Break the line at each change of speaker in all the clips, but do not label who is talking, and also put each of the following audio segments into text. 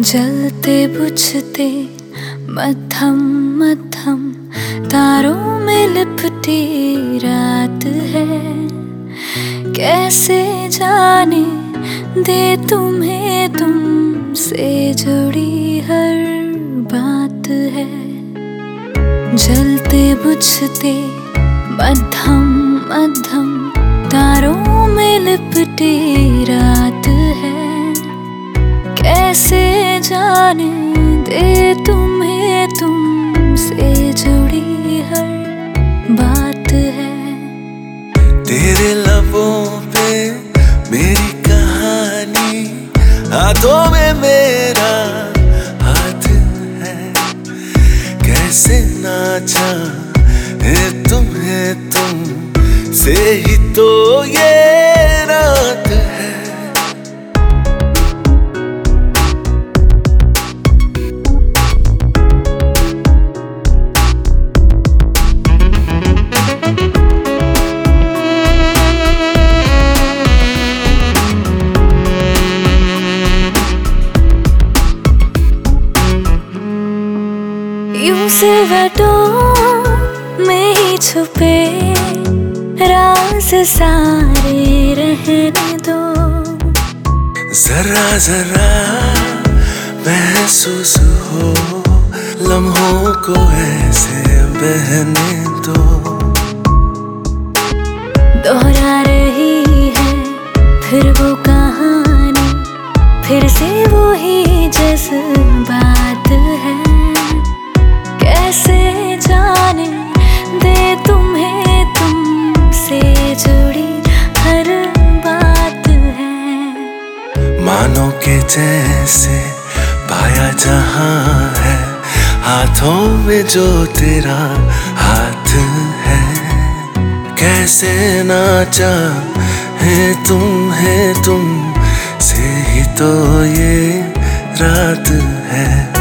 जलते बुझते मध्यम मध्यम तारों में लिपटी रात है। कैसे जाने दे तुम्हें तुमसे जुड़ी हर बात है। जलते बुझते मध्यम मध्यम तारों में लिपटी रात है। कैसे जाने दे तुम्हें तुमसे जुड़ी हर बात है।
तेरे लबों पे मेरी कहानी, हाथों में मेरा हाथ है। कैसे नाचा है तुम्हें तुम से ही तो ये
यूँ सिलवटों में ही छुपे राज सारे रहने दो।
जरा जरा महसूस हो लम्हों को ऐसे बहने दो।
दोहरा रही है फिर वो
जैसे पाया जहा है, हाथों में जो तेरा हाथ है। कैसे नाचा है तुम है तुम से ही तो ये रात है।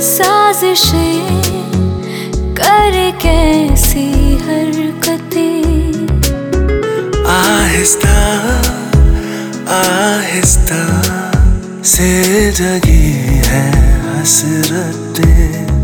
साजिशें कर कैसी हरकतें।
आहिस्ता आहिस्ता से जगी है हसरतें।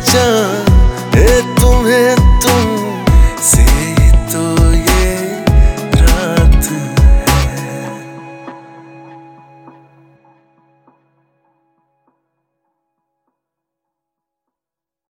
touch